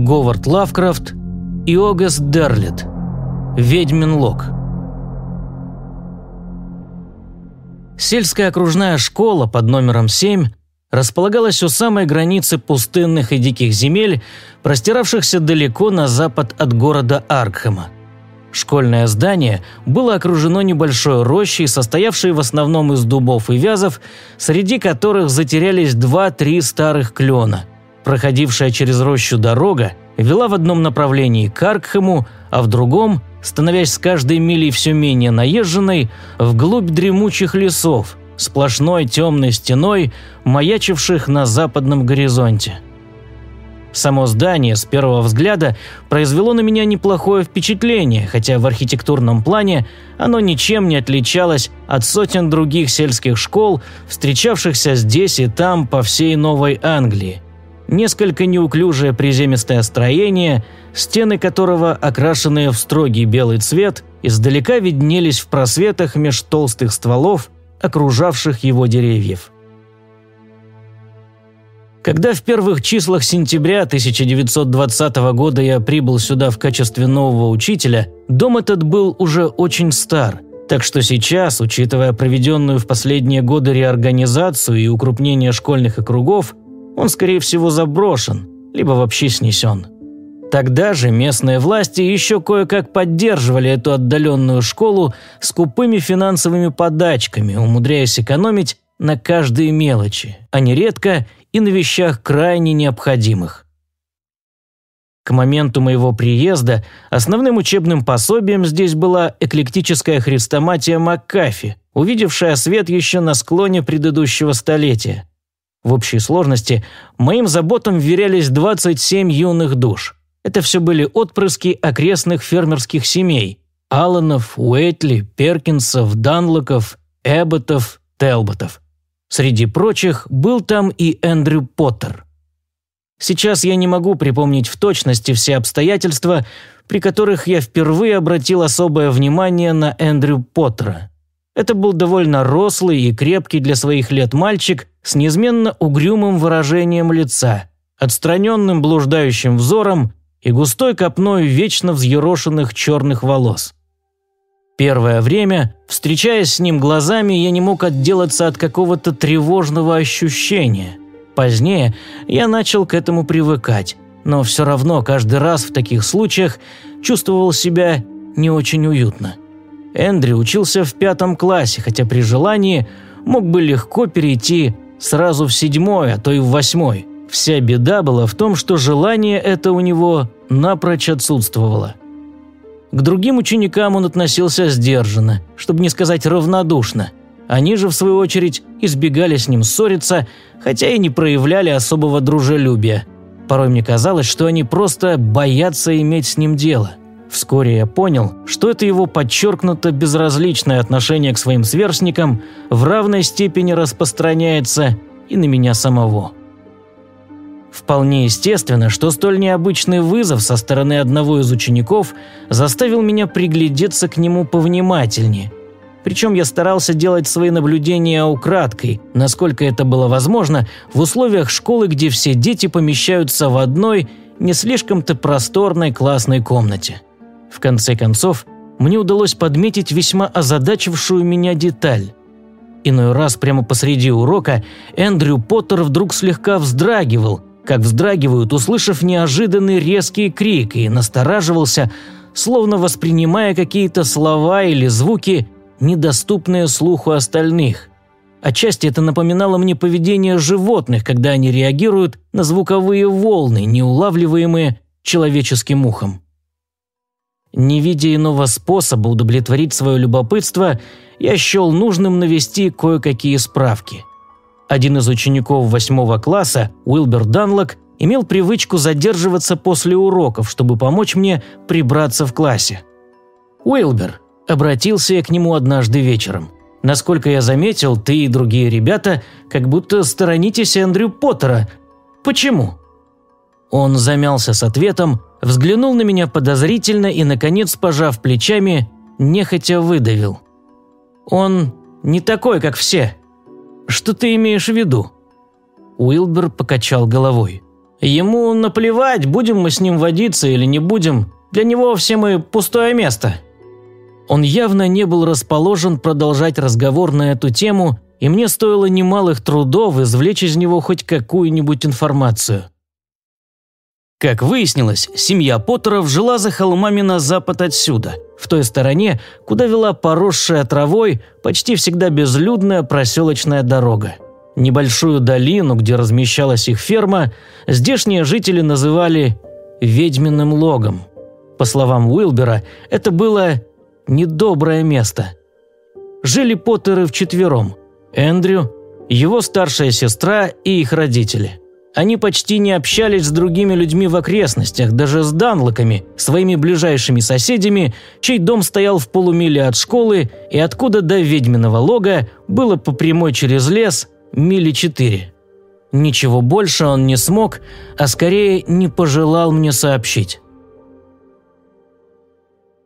Говард Лавкрафт и Огаст Дерлет. Ведьмин лог. Сельская окружная школа под номером 7 располагалась у самой границы пустынных и диких земель, простиравшихся далеко на запад от города Аркхема. Школьное здание было окружено небольшой рощей, состоявшей в основном из дубов и вязов, среди которых затерялись два-три старых клена – Проходившая через рощу дорога вела в одном направлении к Аркхему, а в другом, становясь с каждой милей все менее наезженной, вглубь дремучих лесов, сплошной темной стеной, маячивших на западном горизонте. Само здание с первого взгляда произвело на меня неплохое впечатление, хотя в архитектурном плане оно ничем не отличалось от сотен других сельских школ, встречавшихся здесь и там по всей Новой Англии несколько неуклюжее приземистое строение, стены которого, окрашенные в строгий белый цвет, издалека виднелись в просветах меж толстых стволов, окружавших его деревьев. Когда в первых числах сентября 1920 года я прибыл сюда в качестве нового учителя, дом этот был уже очень стар, так что сейчас, учитывая проведенную в последние годы реорганизацию и укрупнение школьных округов, он, скорее всего, заброшен, либо вообще снесен. Тогда же местные власти еще кое-как поддерживали эту отдаленную школу скупыми финансовыми подачками, умудряясь экономить на каждой мелочи, а нередко и на вещах крайне необходимых. К моменту моего приезда основным учебным пособием здесь была эклектическая хрестоматия Маккафи, увидевшая свет еще на склоне предыдущего столетия. В общей сложности моим заботам вверялись 27 юных душ. Это все были отпрыски окрестных фермерских семей – Алланов, Уэтли, Перкинсов, Данлоков, Эбботов, Телботов. Среди прочих был там и Эндрю Поттер. Сейчас я не могу припомнить в точности все обстоятельства, при которых я впервые обратил особое внимание на Эндрю Поттера. Это был довольно рослый и крепкий для своих лет мальчик с неизменно угрюмым выражением лица, отстраненным блуждающим взором и густой копной вечно взъерошенных черных волос. Первое время, встречаясь с ним глазами, я не мог отделаться от какого-то тревожного ощущения. Позднее я начал к этому привыкать, но все равно каждый раз в таких случаях чувствовал себя не очень уютно. Эндрю учился в пятом классе, хотя при желании мог бы легко перейти сразу в седьмой, а то и в восьмой. Вся беда была в том, что желание это у него напрочь отсутствовало. К другим ученикам он относился сдержанно, чтобы не сказать равнодушно. Они же, в свою очередь, избегали с ним ссориться, хотя и не проявляли особого дружелюбия. Порой мне казалось, что они просто боятся иметь с ним дело – Вскоре я понял, что это его подчеркнуто безразличное отношение к своим сверстникам в равной степени распространяется и на меня самого. Вполне естественно, что столь необычный вызов со стороны одного из учеников заставил меня приглядеться к нему повнимательнее. Причем я старался делать свои наблюдения украдкой, насколько это было возможно, в условиях школы, где все дети помещаются в одной, не слишком-то просторной классной комнате. В конце концов, мне удалось подметить весьма озадачившую меня деталь. Иной раз прямо посреди урока Эндрю Поттер вдруг слегка вздрагивал, как вздрагивают, услышав неожиданный резкий крик, и настораживался, словно воспринимая какие-то слова или звуки, недоступные слуху остальных. Отчасти это напоминало мне поведение животных, когда они реагируют на звуковые волны, неулавливаемые человеческим ухом. Не видя иного способа удовлетворить свое любопытство, я счел нужным навести кое-какие справки. Один из учеников восьмого класса, Уилбер Данлок, имел привычку задерживаться после уроков, чтобы помочь мне прибраться в классе. «Уилбер», – обратился я к нему однажды вечером. «Насколько я заметил, ты и другие ребята как будто сторонитесь Эндрю Поттера. Почему?» Он замялся с ответом, взглянул на меня подозрительно и, наконец, пожав плечами, нехотя выдавил. «Он не такой, как все. Что ты имеешь в виду?» Уилбер покачал головой. Ему наплевать, будем мы с ним водиться или не будем. Для него все мы пустое место». Он явно не был расположен продолжать разговор на эту тему, и мне стоило немалых трудов извлечь из него хоть какую-нибудь информацию. Как выяснилось, семья Поттеров жила за холмами на запад отсюда, в той стороне, куда вела поросшая травой, почти всегда безлюдная проселочная дорога. Небольшую долину, где размещалась их ферма, здешние жители называли «ведьминым логом». По словам Уилбера, это было недоброе место. Жили Поттеры вчетвером – Эндрю, его старшая сестра и их родители. Они почти не общались с другими людьми в окрестностях, даже с Данлоками, своими ближайшими соседями, чей дом стоял в полумиле от школы и откуда до ведьминого лога было по прямой через лес мили четыре. Ничего больше он не смог, а скорее не пожелал мне сообщить.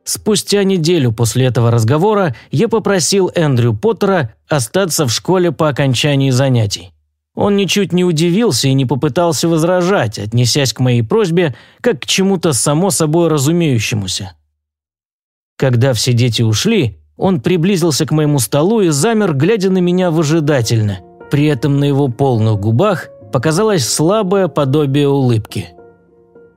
Спустя неделю после этого разговора я попросил Эндрю Поттера остаться в школе по окончании занятий. Он ничуть не удивился и не попытался возражать, отнесясь к моей просьбе как к чему-то само собой разумеющемуся. Когда все дети ушли, он приблизился к моему столу и замер, глядя на меня выжидательно. При этом на его полных губах показалось слабое подобие улыбки –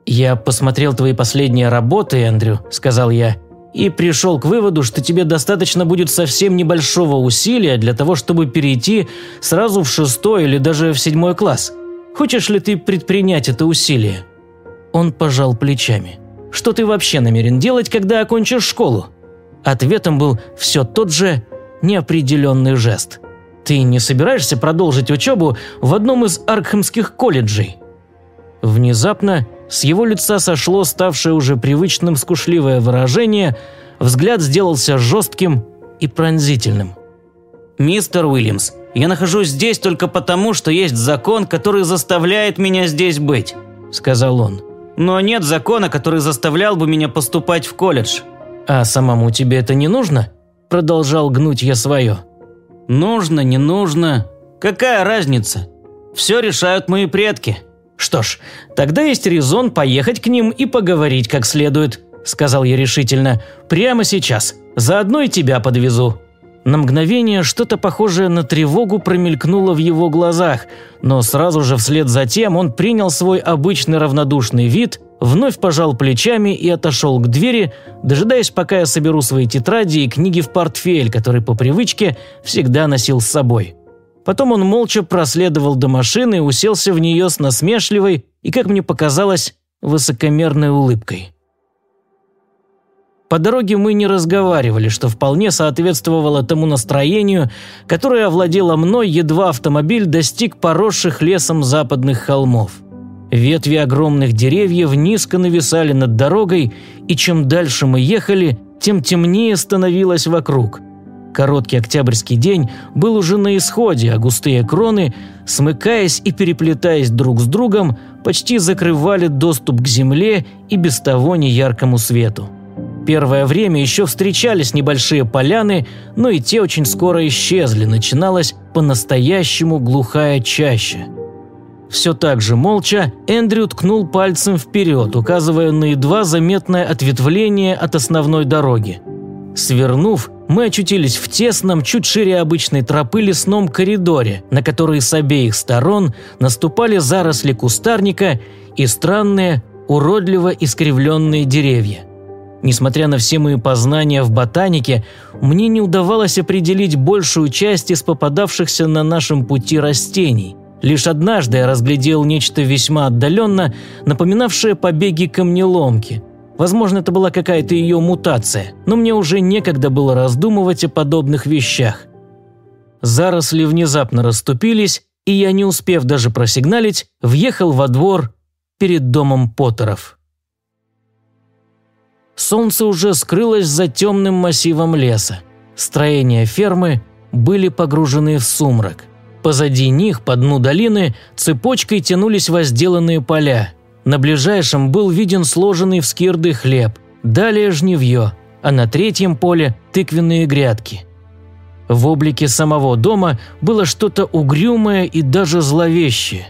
«Я посмотрел твои последние работы, Эндрю», – сказал я, «и пришел к выводу, что тебе достаточно будет совсем небольшого усилия для того, чтобы перейти сразу в шестой или даже в седьмой класс. Хочешь ли ты предпринять это усилие?» Он пожал плечами. «Что ты вообще намерен делать, когда окончишь школу?» Ответом был все тот же неопределенный жест. «Ты не собираешься продолжить учебу в одном из Аркхемских колледжей?» Внезапно с его лица сошло ставшее уже привычным скушливое выражение, взгляд сделался жестким и пронзительным. «Мистер Уильямс, я нахожусь здесь только потому, что есть закон, который заставляет меня здесь быть», – сказал он. «Но нет закона, который заставлял бы меня поступать в колледж». «А самому тебе это не нужно?» – продолжал гнуть я свое. «Нужно, не нужно. Какая разница? Все решают мои предки». «Что ж, тогда есть резон поехать к ним и поговорить как следует», – сказал я решительно. «Прямо сейчас. Заодно и тебя подвезу». На мгновение что-то похожее на тревогу промелькнуло в его глазах, но сразу же вслед за тем он принял свой обычный равнодушный вид, вновь пожал плечами и отошел к двери, дожидаясь, пока я соберу свои тетради и книги в портфель, который по привычке всегда носил с собой. Потом он молча проследовал до машины и уселся в нее с насмешливой и, как мне показалось, высокомерной улыбкой. По дороге мы не разговаривали, что вполне соответствовало тому настроению, которое овладело мной, едва автомобиль достиг поросших лесом западных холмов. Ветви огромных деревьев низко нависали над дорогой, и чем дальше мы ехали, тем темнее становилось вокруг – Короткий октябрьский день был уже на исходе, а густые кроны, смыкаясь и переплетаясь друг с другом, почти закрывали доступ к земле и без того неяркому свету. Первое время еще встречались небольшие поляны, но и те очень скоро исчезли, начиналась по-настоящему глухая чаща. Все так же молча Эндрю ткнул пальцем вперед, указывая на едва заметное ответвление от основной дороги. Свернув, мы очутились в тесном, чуть шире обычной тропы лесном коридоре, на который с обеих сторон наступали заросли кустарника и странные, уродливо искривленные деревья. Несмотря на все мои познания в ботанике, мне не удавалось определить большую часть из попадавшихся на нашем пути растений. Лишь однажды я разглядел нечто весьма отдаленно, напоминавшее побеги камнеломки – Возможно, это была какая-то ее мутация, но мне уже некогда было раздумывать о подобных вещах. Заросли внезапно расступились, и я, не успев даже просигналить, въехал во двор перед домом Поттеров. Солнце уже скрылось за темным массивом леса. Строения фермы были погружены в сумрак. Позади них, по дну долины, цепочкой тянулись возделанные поля – на ближайшем был виден сложенный в скирды хлеб, далее жневье, а на третьем поле – тыквенные грядки. В облике самого дома было что-то угрюмое и даже зловещее.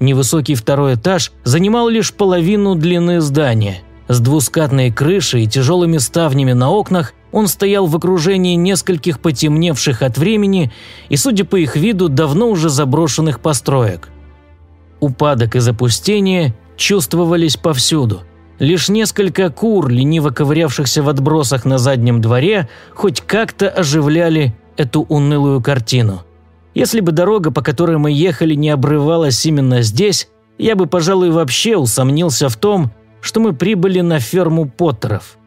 Невысокий второй этаж занимал лишь половину длины здания. С двускатной крышей и тяжелыми ставнями на окнах он стоял в окружении нескольких потемневших от времени и, судя по их виду, давно уже заброшенных построек. Упадок и запустение чувствовались повсюду. Лишь несколько кур, лениво ковырявшихся в отбросах на заднем дворе, хоть как-то оживляли эту унылую картину. Если бы дорога, по которой мы ехали, не обрывалась именно здесь, я бы, пожалуй, вообще усомнился в том, что мы прибыли на ферму Поттеров.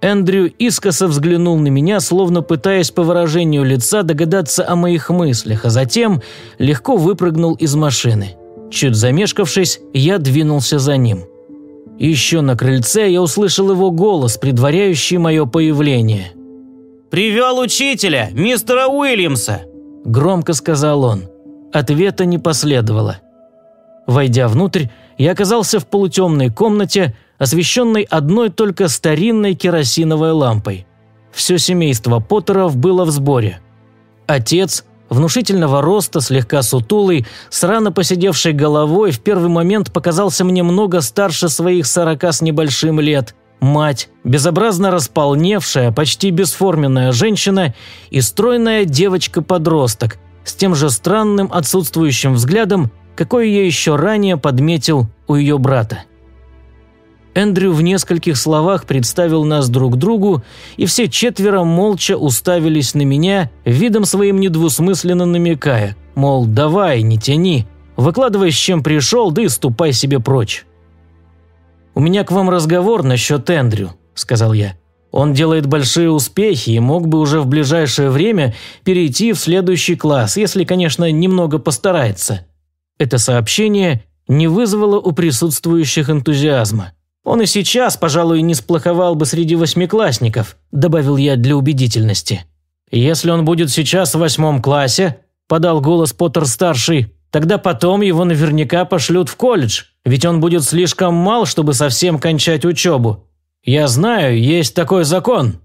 Эндрю искоса взглянул на меня, словно пытаясь по выражению лица догадаться о моих мыслях, а затем легко выпрыгнул из машины. Чуть замешкавшись, я двинулся за ним. Еще на крыльце я услышал его голос, предваряющий мое появление. «Привел учителя, мистера Уильямса!» – громко сказал он. Ответа не последовало. Войдя внутрь, я оказался в полутемной комнате, освещенной одной только старинной керосиновой лампой. Все семейство Поттеров было в сборе. Отец, внушительного роста, слегка сутулый, с рано посидевшей головой, в первый момент показался мне много старше своих сорока с небольшим лет. Мать, безобразно располневшая, почти бесформенная женщина и стройная девочка-подросток с тем же странным отсутствующим взглядом, какой я еще ранее подметил у ее брата. Эндрю в нескольких словах представил нас друг другу, и все четверо молча уставились на меня, видом своим недвусмысленно намекая, мол, давай, не тяни, выкладывай, с чем пришел, да и ступай себе прочь. «У меня к вам разговор насчет Эндрю», – сказал я. «Он делает большие успехи и мог бы уже в ближайшее время перейти в следующий класс, если, конечно, немного постарается». Это сообщение не вызвало у присутствующих энтузиазма. «Он и сейчас, пожалуй, не сплоховал бы среди восьмиклассников», – добавил я для убедительности. «Если он будет сейчас в восьмом классе», – подал голос Поттер-старший, – «тогда потом его наверняка пошлют в колледж, ведь он будет слишком мал, чтобы совсем кончать учебу. Я знаю, есть такой закон».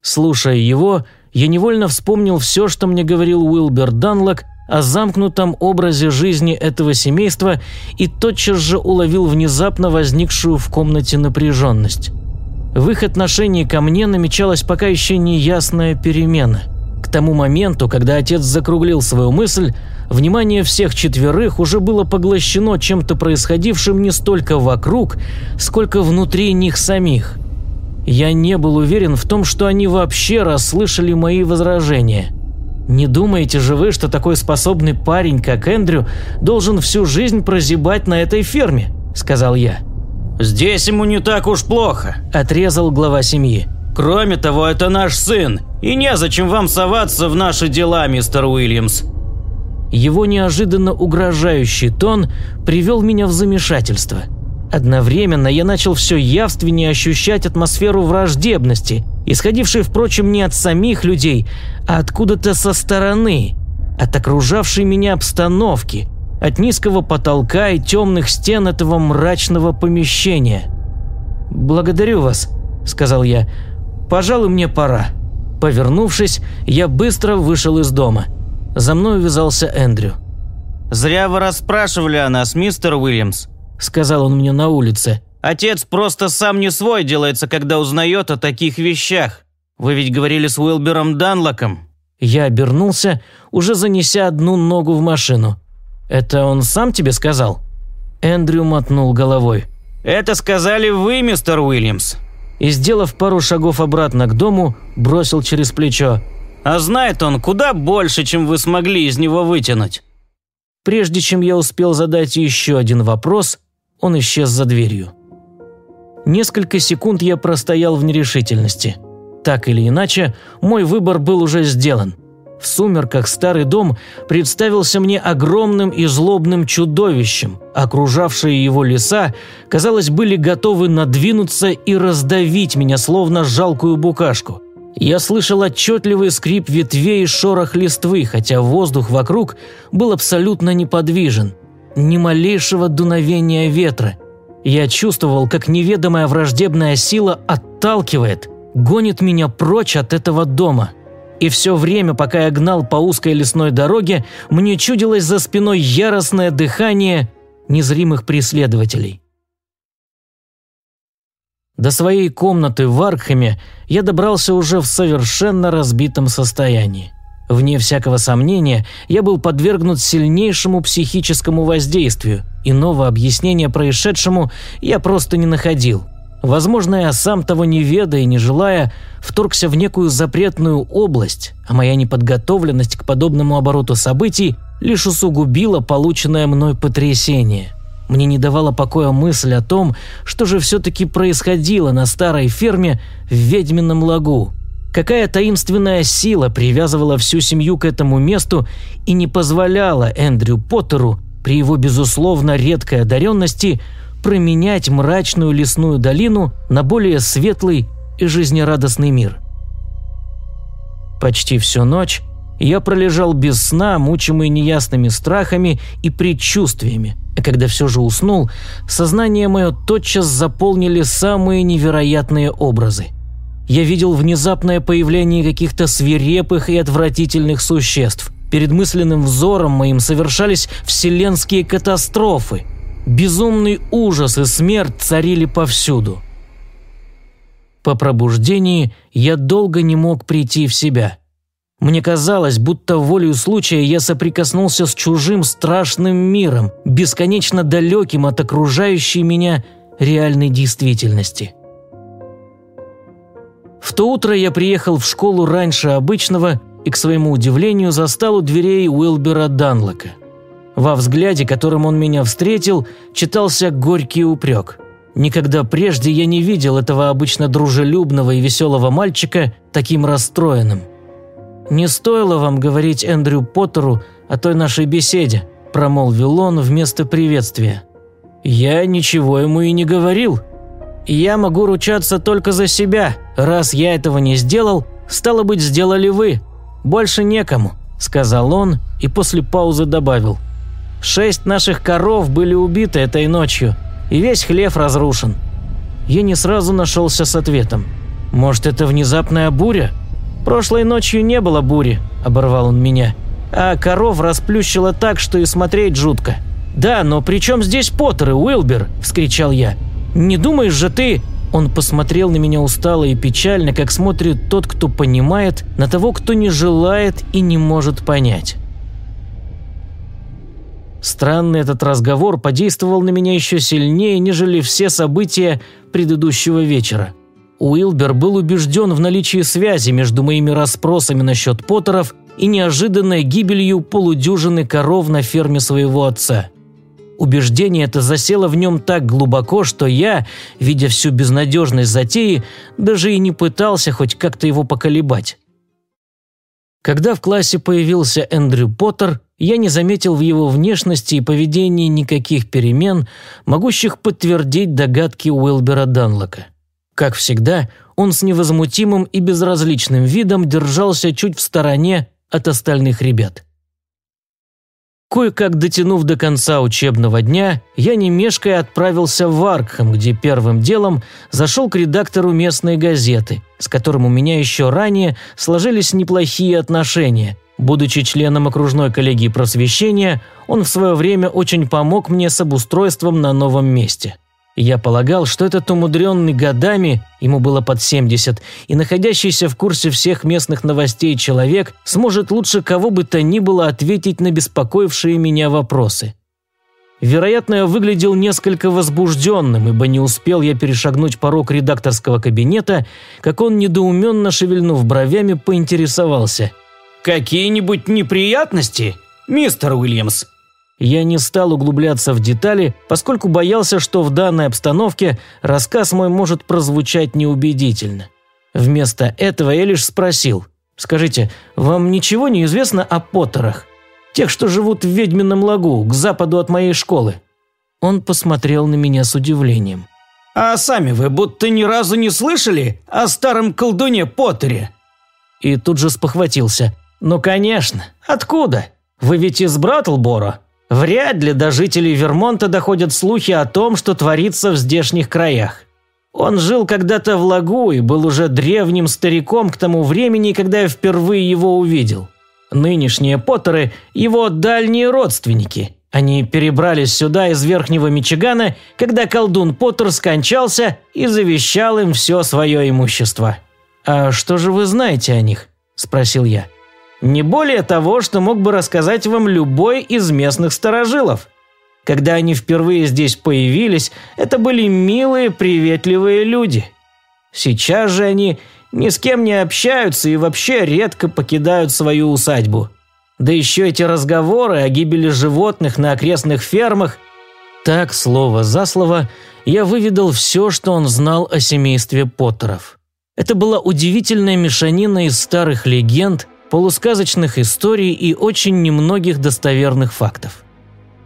Слушая его, я невольно вспомнил все, что мне говорил Уилбер Данлок о замкнутом образе жизни этого семейства и тотчас же уловил внезапно возникшую в комнате напряженность. В их отношении ко мне намечалась пока еще неясная перемена. К тому моменту, когда отец закруглил свою мысль, внимание всех четверых уже было поглощено чем-то происходившим не столько вокруг, сколько внутри них самих. Я не был уверен в том, что они вообще расслышали мои возражения – не думаете же вы, что такой способный парень, как Эндрю, должен всю жизнь прозябать на этой ферме?» – сказал я. «Здесь ему не так уж плохо», – отрезал глава семьи. «Кроме того, это наш сын, и незачем вам соваться в наши дела, мистер Уильямс». Его неожиданно угрожающий тон привел меня в замешательство. Одновременно я начал все явственнее ощущать атмосферу враждебности – исходивший, впрочем, не от самих людей, а откуда-то со стороны, от окружавшей меня обстановки, от низкого потолка и темных стен этого мрачного помещения. «Благодарю вас», – сказал я. «Пожалуй, мне пора». Повернувшись, я быстро вышел из дома. За мной увязался Эндрю. «Зря вы расспрашивали о нас, мистер Уильямс», – сказал он мне на улице. Отец просто сам не свой делается, когда узнает о таких вещах. Вы ведь говорили с Уилбером Данлоком». Я обернулся, уже занеся одну ногу в машину. «Это он сам тебе сказал?» Эндрю мотнул головой. «Это сказали вы, мистер Уильямс». И, сделав пару шагов обратно к дому, бросил через плечо. «А знает он куда больше, чем вы смогли из него вытянуть». Прежде чем я успел задать еще один вопрос, он исчез за дверью. Несколько секунд я простоял в нерешительности. Так или иначе, мой выбор был уже сделан. В сумерках старый дом представился мне огромным и злобным чудовищем. Окружавшие его леса, казалось, были готовы надвинуться и раздавить меня, словно жалкую букашку. Я слышал отчетливый скрип ветвей и шорох листвы, хотя воздух вокруг был абсолютно неподвижен. Ни малейшего дуновения ветра – я чувствовал, как неведомая враждебная сила отталкивает, гонит меня прочь от этого дома. И все время, пока я гнал по узкой лесной дороге, мне чудилось за спиной яростное дыхание незримых преследователей. До своей комнаты в Аркхеме я добрался уже в совершенно разбитом состоянии. Вне всякого сомнения, я был подвергнут сильнейшему психическому воздействию. Иного объяснения происшедшему я просто не находил. Возможно, я сам того не ведая и не желая, вторгся в некую запретную область, а моя неподготовленность к подобному обороту событий лишь усугубила полученное мной потрясение. Мне не давала покоя мысль о том, что же все-таки происходило на старой ферме в Ведьмином лагу. Какая таинственная сила привязывала всю семью к этому месту и не позволяла Эндрю Поттеру при его безусловно редкой одаренности променять мрачную лесную долину на более светлый и жизнерадостный мир. Почти всю ночь я пролежал без сна, мучимый неясными страхами и предчувствиями, а когда все же уснул, сознание мое тотчас заполнили самые невероятные образы. Я видел внезапное появление каких-то свирепых и отвратительных существ. Перед мысленным взором моим совершались вселенские катастрофы. Безумный ужас и смерть царили повсюду. По пробуждении я долго не мог прийти в себя – мне казалось, будто волею случая я соприкоснулся с чужим страшным миром, бесконечно далеким от окружающей меня реальной действительности. В то утро я приехал в школу раньше обычного и, к своему удивлению, застал у дверей Уилбера Данлока. Во взгляде, которым он меня встретил, читался горький упрек. Никогда прежде я не видел этого обычно дружелюбного и веселого мальчика таким расстроенным – «Не стоило вам говорить Эндрю Поттеру о той нашей беседе», – промолвил он вместо приветствия. «Я ничего ему и не говорил. Я могу ручаться только за себя. Раз я этого не сделал, стало быть, сделали вы. Больше некому», – сказал он и после паузы добавил. «Шесть наших коров были убиты этой ночью, и весь хлев разрушен». Я не сразу нашелся с ответом. «Может, это внезапная буря?» «Прошлой ночью не было бури», – оборвал он меня. «А коров расплющило так, что и смотреть жутко». «Да, но при чем здесь Поттер и Уилбер?» – вскричал я. «Не думаешь же ты...» Он посмотрел на меня устало и печально, как смотрит тот, кто понимает, на того, кто не желает и не может понять. Странный этот разговор подействовал на меня еще сильнее, нежели все события предыдущего вечера. Уилбер был убежден в наличии связи между моими расспросами насчет Поттеров и неожиданной гибелью полудюжины коров на ферме своего отца. Убеждение это засело в нем так глубоко, что я, видя всю безнадежность затеи, даже и не пытался хоть как-то его поколебать. Когда в классе появился Эндрю Поттер, я не заметил в его внешности и поведении никаких перемен, могущих подтвердить догадки Уилбера Данлока. Как всегда, он с невозмутимым и безразличным видом держался чуть в стороне от остальных ребят. Кое-как дотянув до конца учебного дня, я не мешкая отправился в Аркхам, где первым делом зашел к редактору местной газеты, с которым у меня еще ранее сложились неплохие отношения. Будучи членом окружной коллегии просвещения, он в свое время очень помог мне с обустройством на новом месте – я полагал, что этот умудренный годами, ему было под 70, и находящийся в курсе всех местных новостей человек сможет лучше кого бы то ни было ответить на беспокоившие меня вопросы. Вероятно, я выглядел несколько возбужденным, ибо не успел я перешагнуть порог редакторского кабинета, как он, недоуменно шевельнув бровями, поинтересовался. «Какие-нибудь неприятности, мистер Уильямс?» Я не стал углубляться в детали, поскольку боялся, что в данной обстановке рассказ мой может прозвучать неубедительно. Вместо этого я лишь спросил, «Скажите, вам ничего не известно о Поттерах? Тех, что живут в Ведьмином лагу, к западу от моей школы?» Он посмотрел на меня с удивлением. «А сами вы будто ни разу не слышали о старом колдуне Поттере?» И тут же спохватился. «Ну, конечно. Откуда? Вы ведь из Братлбора?» Вряд ли до жителей Вермонта доходят слухи о том, что творится в здешних краях. Он жил когда-то в Лагу и был уже древним стариком к тому времени, когда я впервые его увидел. Нынешние Поттеры – его дальние родственники. Они перебрались сюда из Верхнего Мичигана, когда колдун Поттер скончался и завещал им все свое имущество. «А что же вы знаете о них?» – спросил я. «Не более того, что мог бы рассказать вам любой из местных старожилов. Когда они впервые здесь появились, это были милые, приветливые люди. Сейчас же они ни с кем не общаются и вообще редко покидают свою усадьбу. Да еще эти разговоры о гибели животных на окрестных фермах. Так, слово за слово, я выведал все, что он знал о семействе Поттеров. Это была удивительная мешанина из старых легенд, полусказочных историй и очень немногих достоверных фактов.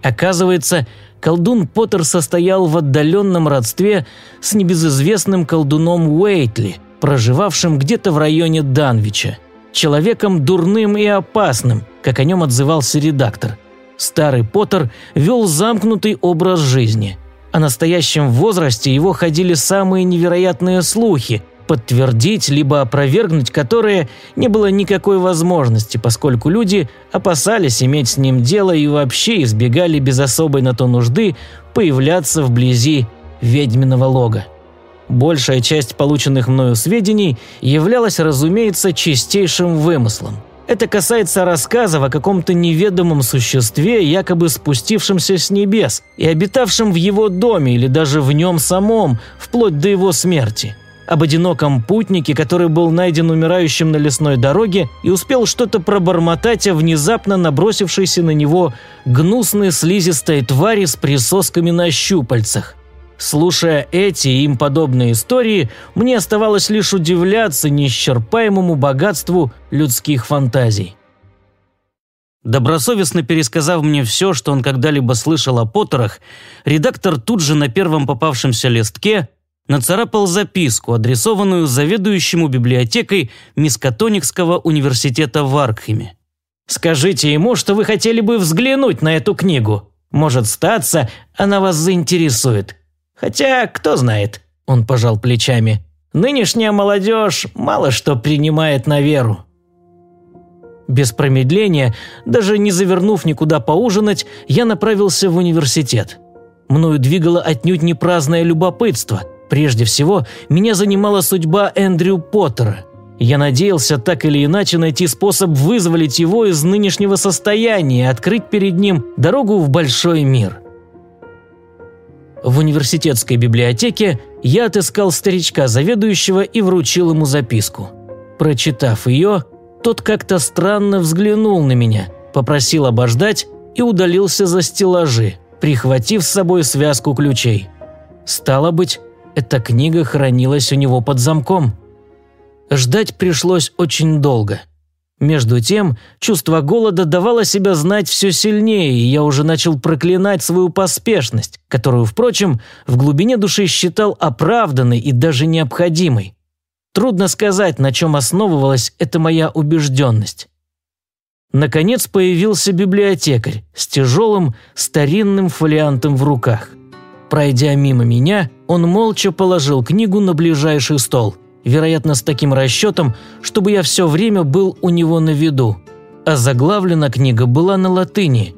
Оказывается, колдун Поттер состоял в отдаленном родстве с небезызвестным колдуном Уэйтли – проживавшим где-то в районе Данвича, человеком дурным и опасным, как о нем отзывался редактор. Старый Поттер вел замкнутый образ жизни. О настоящем возрасте его ходили самые невероятные слухи, подтвердить либо опровергнуть которые не было никакой возможности, поскольку люди опасались иметь с ним дело и вообще избегали без особой на то нужды появляться вблизи ведьминого лога. Большая часть полученных мною сведений являлась, разумеется, чистейшим вымыслом. Это касается рассказов о каком-то неведомом существе, якобы спустившемся с небес и обитавшем в его доме или даже в нем самом, вплоть до его смерти. Об одиноком путнике, который был найден умирающим на лесной дороге и успел что-то пробормотать о внезапно набросившейся на него гнусной слизистой твари с присосками на щупальцах. Слушая эти и им подобные истории, мне оставалось лишь удивляться неисчерпаемому богатству людских фантазий. Добросовестно пересказав мне все, что он когда-либо слышал о Поттерах, редактор тут же на первом попавшемся листке нацарапал записку, адресованную заведующему библиотекой Мискатоникского университета в Аркхеме. «Скажите ему, что вы хотели бы взглянуть на эту книгу. Может статься, она вас заинтересует. Хотя, кто знает, он пожал плечами. Нынешняя молодежь мало что принимает на веру. Без промедления, даже не завернув никуда поужинать, я направился в университет. Мною двигало отнюдь не праздное любопытство. Прежде всего, меня занимала судьба Эндрю Поттера. Я надеялся так или иначе найти способ вызволить его из нынешнего состояния и открыть перед ним дорогу в большой мир. В университетской библиотеке я отыскал старичка заведующего и вручил ему записку. Прочитав ее, тот как-то странно взглянул на меня, попросил обождать и удалился за стеллажи, прихватив с собой связку ключей. Стало быть, эта книга хранилась у него под замком. Ждать пришлось очень долго – между тем, чувство голода давало себя знать все сильнее, и я уже начал проклинать свою поспешность, которую, впрочем, в глубине души считал оправданной и даже необходимой. Трудно сказать, на чем основывалась эта моя убежденность. Наконец появился библиотекарь с тяжелым старинным фолиантом в руках. Пройдя мимо меня, он молча положил книгу на ближайший стол – вероятно, с таким расчетом, чтобы я все время был у него на виду. А заглавлена книга была на латыни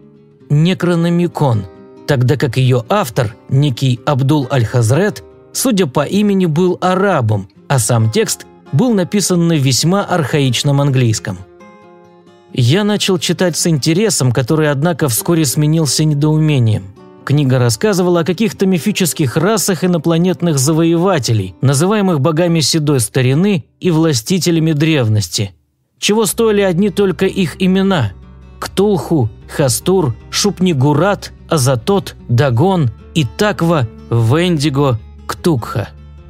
«Некрономикон», тогда как ее автор, некий Абдул Аль-Хазрет, судя по имени, был арабом, а сам текст был написан на весьма архаичном английском. Я начал читать с интересом, который, однако, вскоре сменился недоумением – Книга рассказывала о каких-то мифических расах инопланетных завоевателей, называемых богами седой старины и властителями древности. Чего стоили одни только их имена – Ктулху, Хастур, Шупнигурат, Азатот, Дагон, Итаква, Вендиго, Ктукха.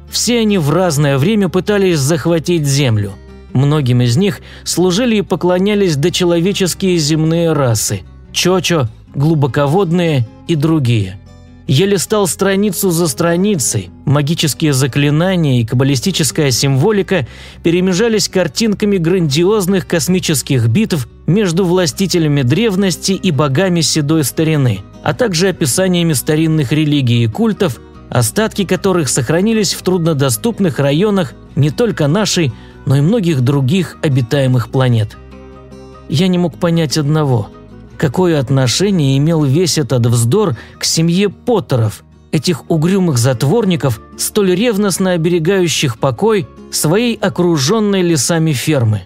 Все они в разное время пытались захватить Землю. Многим из них служили и поклонялись дочеловеческие земные расы – Чочо, глубоководные и другие. Я листал страницу за страницей, магические заклинания и каббалистическая символика перемежались картинками грандиозных космических битв между властителями древности и богами седой старины, а также описаниями старинных религий и культов, остатки которых сохранились в труднодоступных районах не только нашей, но и многих других обитаемых планет. Я не мог понять одного – какое отношение имел весь этот вздор к семье Поттеров, этих угрюмых затворников, столь ревностно оберегающих покой своей окруженной лесами фермы.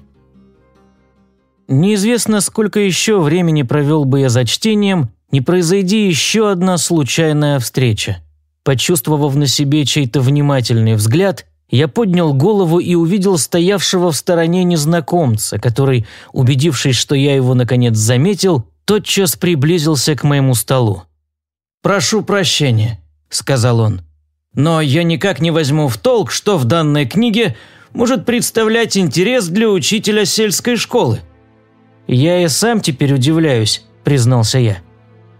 Неизвестно, сколько еще времени провел бы я за чтением, не произойди еще одна случайная встреча. Почувствовав на себе чей-то внимательный взгляд, я поднял голову и увидел стоявшего в стороне незнакомца, который, убедившись, что я его наконец заметил, тотчас приблизился к моему столу. «Прошу прощения», – сказал он. «Но я никак не возьму в толк, что в данной книге может представлять интерес для учителя сельской школы». «Я и сам теперь удивляюсь», – признался я.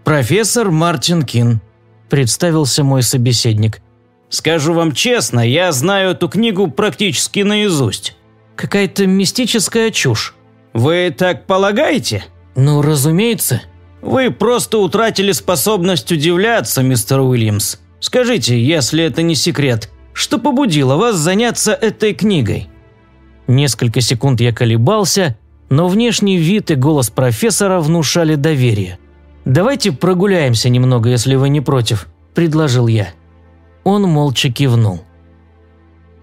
«Профессор Мартин Кин», – представился мой собеседник. «Скажу вам честно, я знаю эту книгу практически наизусть». «Какая-то мистическая чушь». «Вы так полагаете?» «Ну, разумеется». «Вы просто утратили способность удивляться, мистер Уильямс. Скажите, если это не секрет, что побудило вас заняться этой книгой?» Несколько секунд я колебался, но внешний вид и голос профессора внушали доверие. «Давайте прогуляемся немного, если вы не против», – предложил я. Он молча кивнул.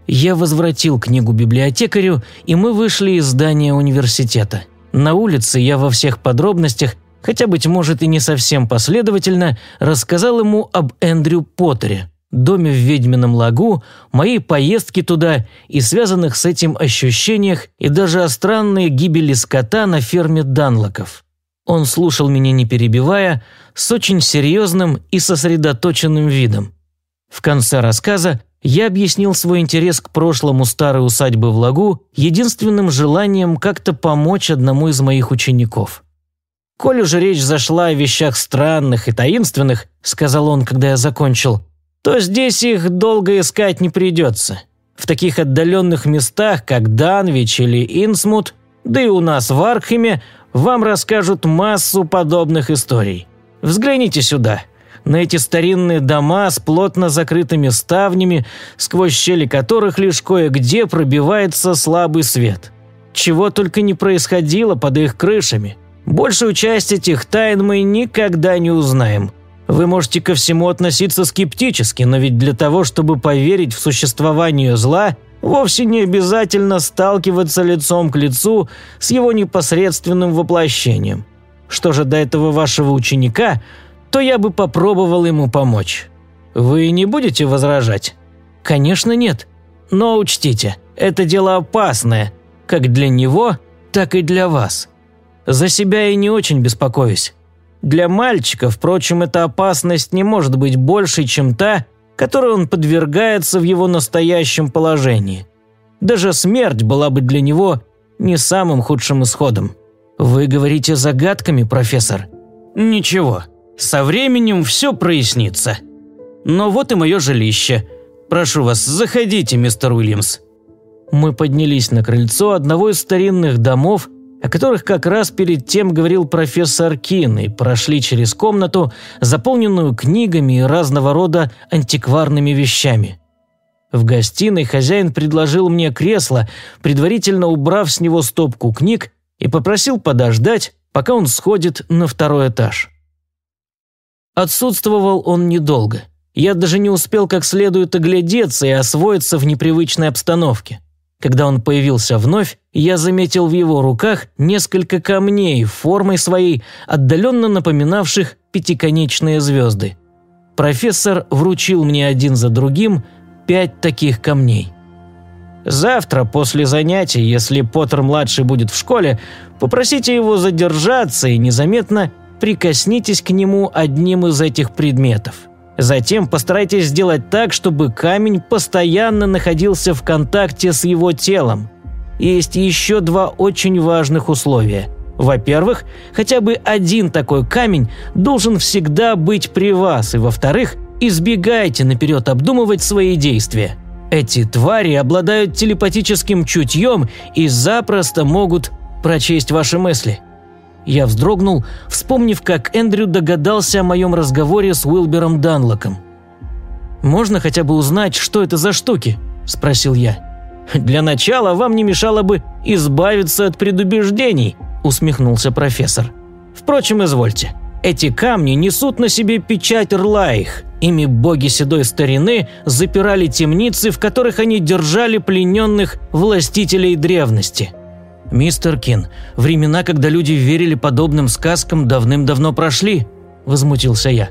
Я возвратил книгу библиотекарю, и мы вышли из здания университета – на улице я во всех подробностях, хотя, быть может, и не совсем последовательно, рассказал ему об Эндрю Поттере, доме в Ведьмином лагу, моей поездке туда и связанных с этим ощущениях и даже о странной гибели скота на ферме Данлоков. Он слушал меня не перебивая, с очень серьезным и сосредоточенным видом. В конце рассказа я объяснил свой интерес к прошлому старой усадьбы в Лагу единственным желанием как-то помочь одному из моих учеников. «Коль уже речь зашла о вещах странных и таинственных», – сказал он, когда я закончил, – «то здесь их долго искать не придется. В таких отдаленных местах, как Данвич или Инсмут, да и у нас в Археме, вам расскажут массу подобных историй. Взгляните сюда на эти старинные дома с плотно закрытыми ставнями, сквозь щели которых лишь кое-где пробивается слабый свет. Чего только не происходило под их крышами. Большую часть этих тайн мы никогда не узнаем. Вы можете ко всему относиться скептически, но ведь для того, чтобы поверить в существование зла, вовсе не обязательно сталкиваться лицом к лицу с его непосредственным воплощением. Что же до этого вашего ученика – то я бы попробовал ему помочь. Вы не будете возражать? Конечно, нет. Но учтите, это дело опасное, как для него, так и для вас. За себя я не очень беспокоюсь. Для мальчика, впрочем, эта опасность не может быть большей, чем та, которой он подвергается в его настоящем положении. Даже смерть была бы для него не самым худшим исходом. Вы говорите загадками, профессор? Ничего. Со временем все прояснится. Но вот и мое жилище. Прошу вас, заходите, мистер Уильямс». Мы поднялись на крыльцо одного из старинных домов, о которых как раз перед тем говорил профессор Кин, и прошли через комнату, заполненную книгами и разного рода антикварными вещами. В гостиной хозяин предложил мне кресло, предварительно убрав с него стопку книг, и попросил подождать, пока он сходит на второй этаж. Отсутствовал он недолго. Я даже не успел как следует оглядеться и освоиться в непривычной обстановке. Когда он появился вновь, я заметил в его руках несколько камней, формой своей, отдаленно напоминавших пятиконечные звезды. Профессор вручил мне один за другим пять таких камней. Завтра, после занятий, если Поттер-младший будет в школе, попросите его задержаться и незаметно прикоснитесь к нему одним из этих предметов. Затем постарайтесь сделать так, чтобы камень постоянно находился в контакте с его телом. Есть еще два очень важных условия. Во-первых, хотя бы один такой камень должен всегда быть при вас, и во-вторых, избегайте наперед обдумывать свои действия. Эти твари обладают телепатическим чутьем и запросто могут прочесть ваши мысли. Я вздрогнул, вспомнив, как Эндрю догадался о моем разговоре с Уилбером Данлоком. «Можно хотя бы узнать, что это за штуки?» – спросил я. «Для начала вам не мешало бы избавиться от предубеждений», – усмехнулся профессор. «Впрочем, извольте. Эти камни несут на себе печать Рлаих. Ими боги седой старины запирали темницы, в которых они держали плененных властителей древности. «Мистер Кин, времена, когда люди верили подобным сказкам, давным-давно прошли», – возмутился я.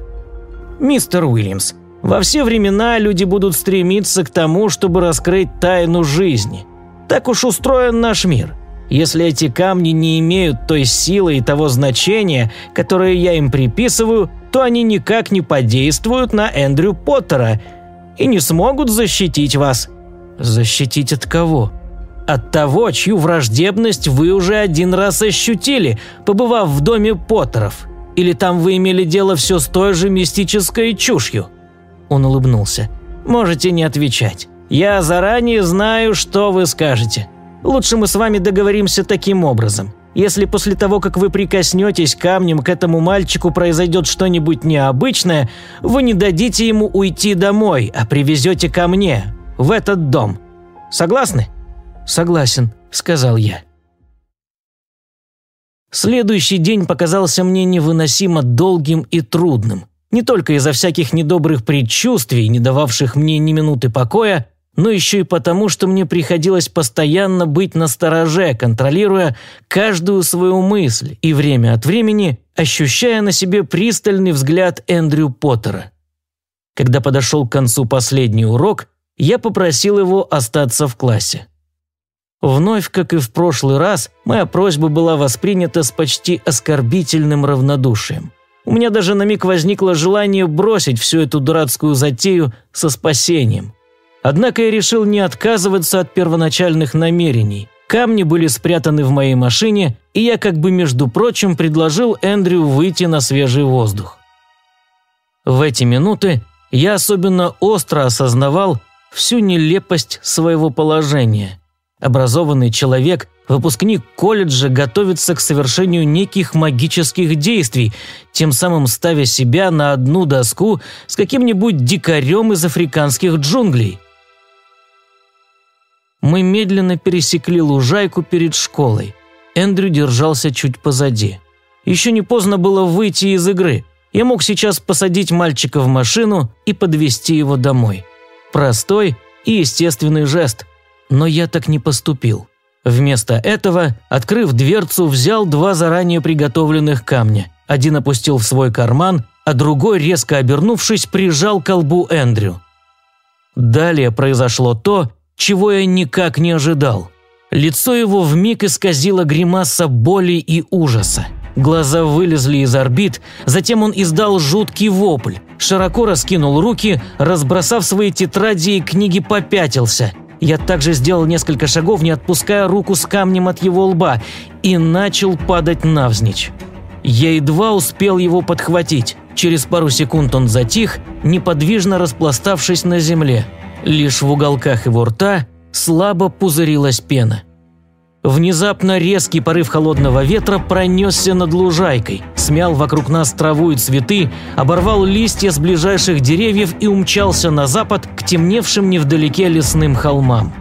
«Мистер Уильямс, во все времена люди будут стремиться к тому, чтобы раскрыть тайну жизни. Так уж устроен наш мир. Если эти камни не имеют той силы и того значения, которое я им приписываю, то они никак не подействуют на Эндрю Поттера и не смогут защитить вас». «Защитить от кого?» «От того, чью враждебность вы уже один раз ощутили, побывав в доме Поттеров. Или там вы имели дело все с той же мистической чушью?» Он улыбнулся. «Можете не отвечать. Я заранее знаю, что вы скажете. Лучше мы с вами договоримся таким образом. Если после того, как вы прикоснетесь камнем к этому мальчику, произойдет что-нибудь необычное, вы не дадите ему уйти домой, а привезете ко мне, в этот дом. Согласны?» «Согласен», – сказал я. Следующий день показался мне невыносимо долгим и трудным. Не только из-за всяких недобрых предчувствий, не дававших мне ни минуты покоя, но еще и потому, что мне приходилось постоянно быть на стороже, контролируя каждую свою мысль и время от времени ощущая на себе пристальный взгляд Эндрю Поттера. Когда подошел к концу последний урок, я попросил его остаться в классе. Вновь, как и в прошлый раз, моя просьба была воспринята с почти оскорбительным равнодушием. У меня даже на миг возникло желание бросить всю эту дурацкую затею со спасением – Однако я решил не отказываться от первоначальных намерений. Камни были спрятаны в моей машине, и я как бы, между прочим, предложил Эндрю выйти на свежий воздух. В эти минуты я особенно остро осознавал всю нелепость своего положения. Образованный человек, выпускник колледжа, готовится к совершению неких магических действий, тем самым ставя себя на одну доску с каким-нибудь дикарем из африканских джунглей. Мы медленно пересекли лужайку перед школой. Эндрю держался чуть позади. Еще не поздно было выйти из игры. Я мог сейчас посадить мальчика в машину и подвезти его домой. Простой и естественный жест. Но я так не поступил. Вместо этого, открыв дверцу, взял два заранее приготовленных камня. Один опустил в свой карман, а другой, резко обернувшись, прижал к колбу Эндрю. Далее произошло то, чего я никак не ожидал. Лицо его вмиг исказило гримаса боли и ужаса. Глаза вылезли из орбит, затем он издал жуткий вопль, широко раскинул руки, разбросав свои тетради и книги попятился. Я также сделал несколько шагов, не отпуская руку с камнем от его лба, и начал падать навзничь. Я едва успел его подхватить. Через пару секунд он затих, неподвижно распластавшись на земле. Лишь в уголках его рта слабо пузырилась пена. Внезапно резкий порыв холодного ветра пронесся над лужайкой, смял вокруг нас траву и цветы, оборвал листья с ближайших деревьев и умчался на запад к темневшим невдалеке лесным холмам.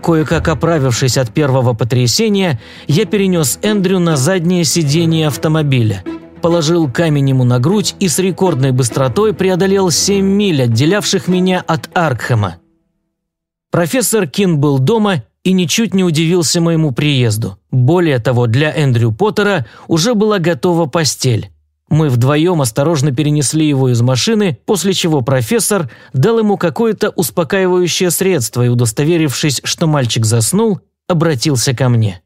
Кое-как оправившись от первого потрясения, я перенес Эндрю на заднее сиденье автомобиля – положил камень ему на грудь и с рекордной быстротой преодолел 7 миль, отделявших меня от Аркхема. Профессор Кин был дома и ничуть не удивился моему приезду. Более того, для Эндрю Поттера уже была готова постель. Мы вдвоем осторожно перенесли его из машины, после чего профессор дал ему какое-то успокаивающее средство и, удостоверившись, что мальчик заснул, обратился ко мне.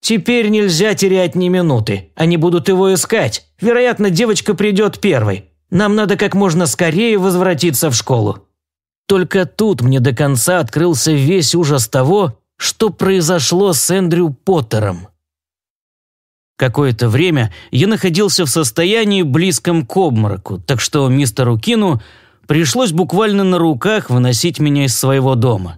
Теперь нельзя терять ни минуты. Они будут его искать. Вероятно, девочка придет первой. Нам надо как можно скорее возвратиться в школу. Только тут мне до конца открылся весь ужас того, что произошло с Эндрю Поттером. Какое-то время я находился в состоянии близком к обмороку, так что мистеру Кину пришлось буквально на руках выносить меня из своего дома.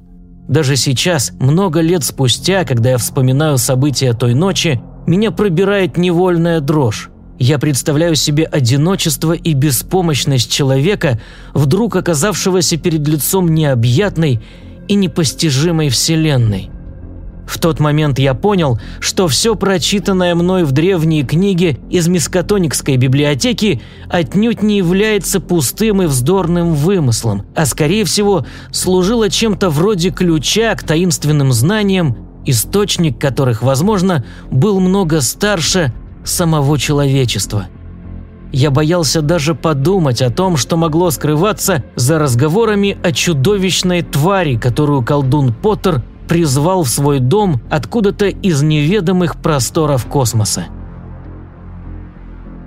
Даже сейчас, много лет спустя, когда я вспоминаю события той ночи, меня пробирает невольная дрожь. Я представляю себе одиночество и беспомощность человека, вдруг оказавшегося перед лицом необъятной и непостижимой вселенной. В тот момент я понял, что все прочитанное мной в древние книги из Мискатоникской библиотеки отнюдь не является пустым и вздорным вымыслом, а скорее всего служило чем-то вроде ключа к таинственным знаниям, источник которых, возможно, был много старше самого человечества. Я боялся даже подумать о том, что могло скрываться за разговорами о чудовищной твари, которую колдун Поттер призвал в свой дом откуда-то из неведомых просторов космоса.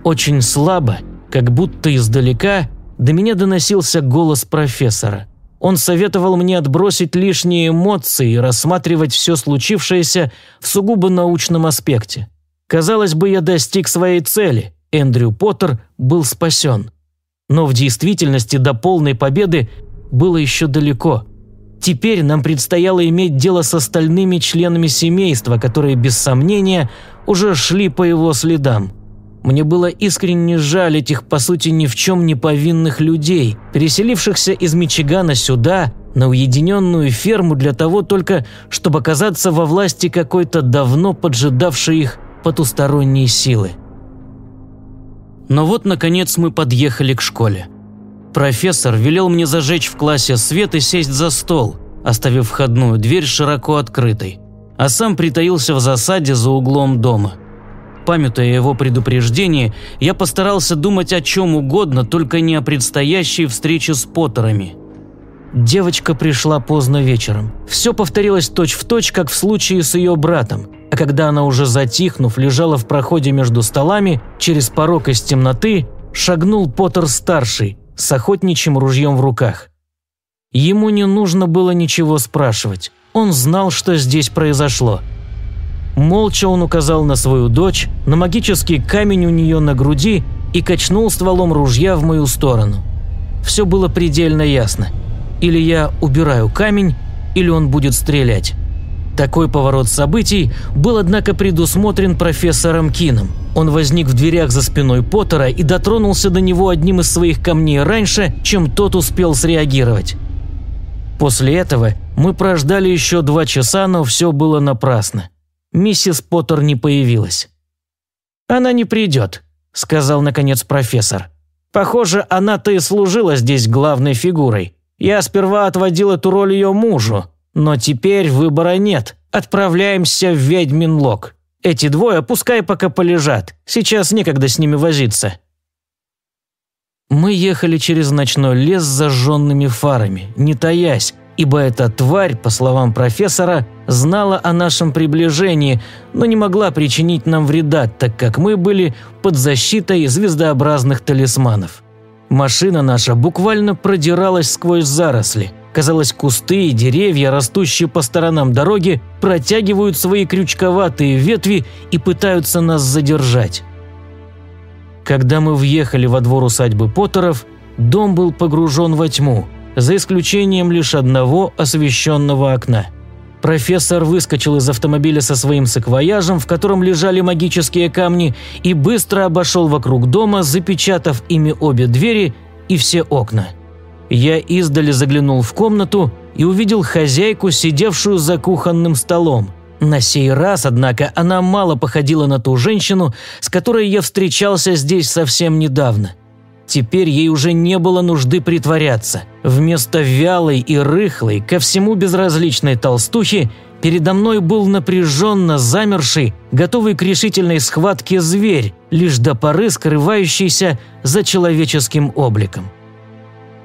Очень слабо, как будто издалека, до меня доносился голос профессора. Он советовал мне отбросить лишние эмоции и рассматривать все случившееся в сугубо научном аспекте. Казалось бы, я достиг своей цели, Эндрю Поттер был спасен. Но в действительности до полной победы было еще далеко – Теперь нам предстояло иметь дело с остальными членами семейства, которые, без сомнения, уже шли по его следам. Мне было искренне жаль этих, по сути, ни в чем не повинных людей, переселившихся из Мичигана сюда, на уединенную ферму для того только, чтобы оказаться во власти какой-то давно поджидавшей их потусторонней силы. Но вот, наконец, мы подъехали к школе. Профессор велел мне зажечь в классе свет и сесть за стол, оставив входную дверь широко открытой, а сам притаился в засаде за углом дома. Памятуя его предупреждение, я постарался думать о чем угодно, только не о предстоящей встрече с Поттерами. Девочка пришла поздно вечером. Все повторилось точь-в-точь, точь, как в случае с ее братом. А когда она уже затихнув, лежала в проходе между столами, через порог из темноты, шагнул Поттер-старший, с охотничьим ружьем в руках. Ему не нужно было ничего спрашивать, он знал, что здесь произошло. Молча он указал на свою дочь, на магический камень у нее на груди и качнул стволом ружья в мою сторону. Все было предельно ясно. Или я убираю камень, или он будет стрелять. Такой поворот событий был, однако, предусмотрен профессором Кином. Он возник в дверях за спиной Поттера и дотронулся до него одним из своих камней раньше, чем тот успел среагировать. После этого мы прождали еще два часа, но все было напрасно. Миссис Поттер не появилась. «Она не придет», – сказал наконец профессор. «Похоже, она-то и служила здесь главной фигурой. Я сперва отводил эту роль ее мужу, но теперь выбора нет. Отправляемся в Ведьмин Лог. Эти двое пускай пока полежат. Сейчас некогда с ними возиться». Мы ехали через ночной лес с зажженными фарами, не таясь, ибо эта тварь, по словам профессора, знала о нашем приближении, но не могла причинить нам вреда, так как мы были под защитой звездообразных талисманов. Машина наша буквально продиралась сквозь заросли – Казалось, кусты и деревья, растущие по сторонам дороги, протягивают свои крючковатые ветви и пытаются нас задержать. Когда мы въехали во двор усадьбы Поттеров, дом был погружен во тьму, за исключением лишь одного освещенного окна. Профессор выскочил из автомобиля со своим саквояжем, в котором лежали магические камни, и быстро обошел вокруг дома, запечатав ими обе двери и все окна. Я издали заглянул в комнату и увидел хозяйку, сидевшую за кухонным столом. На сей раз, однако, она мало походила на ту женщину, с которой я встречался здесь совсем недавно. Теперь ей уже не было нужды притворяться. Вместо вялой и рыхлой, ко всему безразличной толстухи, передо мной был напряженно замерший, готовый к решительной схватке зверь, лишь до поры скрывающийся за человеческим обликом.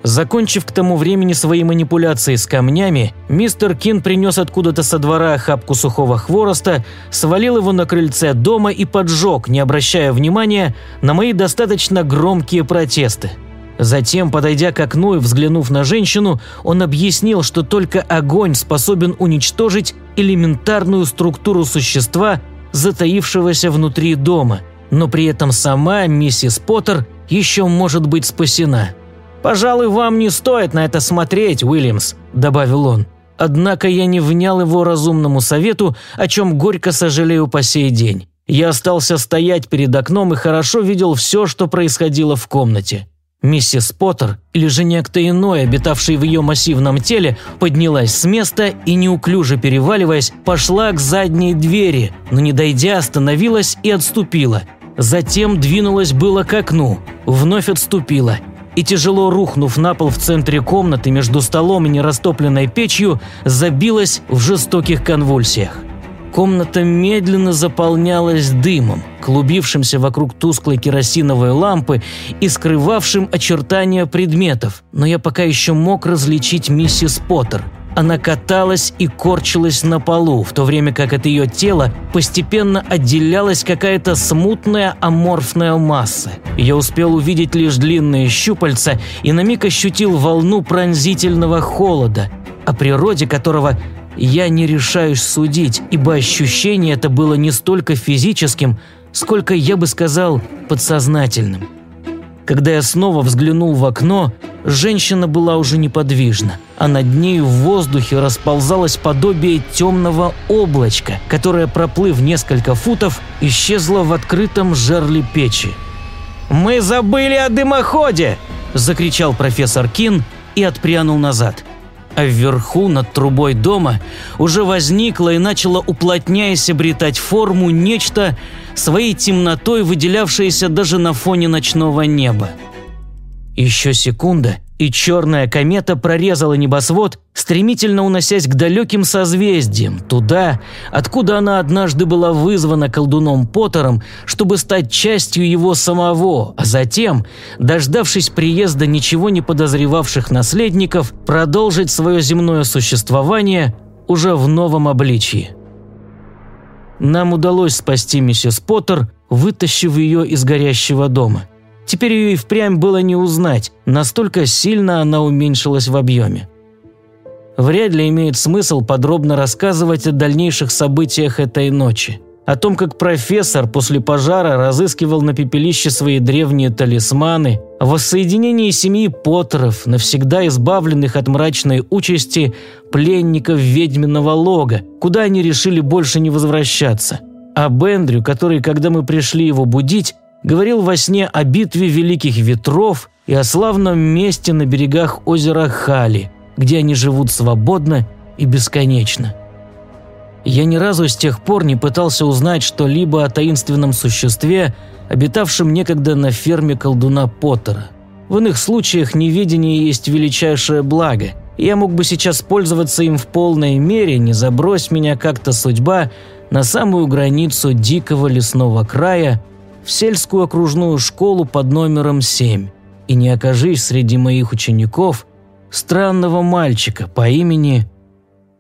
Закончив к тому времени свои манипуляции с камнями, мистер Кин принес откуда-то со двора охапку сухого хвороста, свалил его на крыльце дома и поджег, не обращая внимания на мои достаточно громкие протесты. Затем, подойдя к окну и взглянув на женщину, он объяснил, что только огонь способен уничтожить элементарную структуру существа, затаившегося внутри дома, но при этом сама миссис Поттер еще может быть спасена. «Пожалуй, вам не стоит на это смотреть, Уильямс», – добавил он. Однако я не внял его разумному совету, о чем горько сожалею по сей день. Я остался стоять перед окном и хорошо видел все, что происходило в комнате. Миссис Поттер, или же некто иной, обитавший в ее массивном теле, поднялась с места и, неуклюже переваливаясь, пошла к задней двери, но не дойдя, остановилась и отступила. Затем двинулась было к окну, вновь отступила и, тяжело рухнув на пол в центре комнаты между столом и нерастопленной печью, забилась в жестоких конвульсиях. Комната медленно заполнялась дымом, клубившимся вокруг тусклой керосиновой лампы и скрывавшим очертания предметов, но я пока еще мог различить миссис Поттер. Она каталась и корчилась на полу, в то время как от ее тела постепенно отделялась какая-то смутная аморфная масса. Я успел увидеть лишь длинные щупальца и на миг ощутил волну пронзительного холода, о природе которого я не решаюсь судить, ибо ощущение это было не столько физическим, сколько, я бы сказал, подсознательным. Когда я снова взглянул в окно, женщина была уже неподвижна, а над нею в воздухе расползалось подобие темного облачка, которое, проплыв несколько футов, исчезло в открытом жерле печи. «Мы забыли о дымоходе!» – закричал профессор Кин и отпрянул назад – а вверху, над трубой дома, уже возникло и начало уплотняясь обретать форму нечто, своей темнотой выделявшееся даже на фоне ночного неба. Еще секунда, и черная комета прорезала небосвод, стремительно уносясь к далеким созвездиям, туда, откуда она однажды была вызвана колдуном Поттером, чтобы стать частью его самого, а затем, дождавшись приезда ничего не подозревавших наследников, продолжить свое земное существование уже в новом обличии. Нам удалось спасти миссис Поттер, вытащив ее из горящего дома – Теперь ее и впрямь было не узнать, настолько сильно она уменьшилась в объеме. Вряд ли имеет смысл подробно рассказывать о дальнейших событиях этой ночи. О том, как профессор после пожара разыскивал на пепелище свои древние талисманы, о воссоединении семьи Поттеров, навсегда избавленных от мрачной участи пленников ведьминого лога, куда они решили больше не возвращаться. Об Эндрю, который, когда мы пришли его будить, говорил во сне о битве великих ветров и о славном месте на берегах озера Хали, где они живут свободно и бесконечно. Я ни разу с тех пор не пытался узнать что-либо о таинственном существе, обитавшем некогда на ферме колдуна Поттера. В иных случаях неведение есть величайшее благо, и я мог бы сейчас пользоваться им в полной мере, не забрось меня как-то судьба на самую границу дикого лесного края – в сельскую окружную школу под номером 7 и не окажись среди моих учеников странного мальчика по имени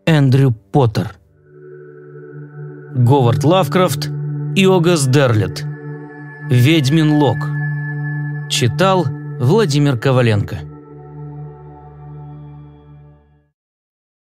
Эндрю Поттер. Говард Лавкрафт и Огас Дерлет. «Ведьмин лог». Читал Владимир Коваленко.